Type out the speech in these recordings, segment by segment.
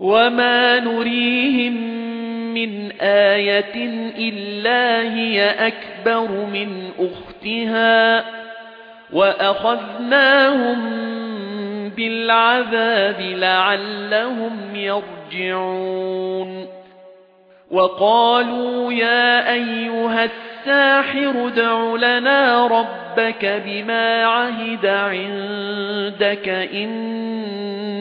وَمَا نُرِيهِمْ مِنْ آيَةٍ إِلَّا هِيَ أَكْبَرُ مِنْ أُخْتِهَا وَأَخَذْنَاهُمْ بِالْعَذَابِ لَعَلَّهُمْ يَرْجِعُونَ وَقَالُوا يَا أَيُّهَا السَّاحِرُ ادْعُ لَنَا رَبَّكَ بِمَا عَهِدَ عِندَكَ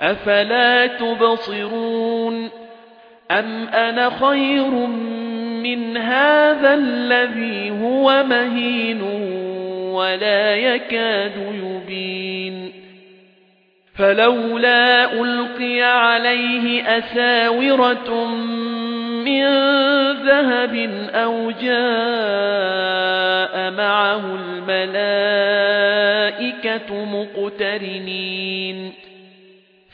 أَفَلَا تُبْصِرُونَ أَمْ أَنَا خَيْرٌ مِنْ هَذَا الَّذِي هُوَ مَهِينٌ وَلَا يَكَادُ يُبِينُ فَلَوْلَا أُلْقِيَ عَلَيْهِ أَسَاوِرَةٌ مِّن ذَهَبٍ أَوْ جَاءَ مَعَهُ الْمَلَائِكَةُ مُقْتَرِنِينَ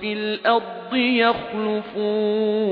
فِي الْأَرْضِ يَخْلُفُونَ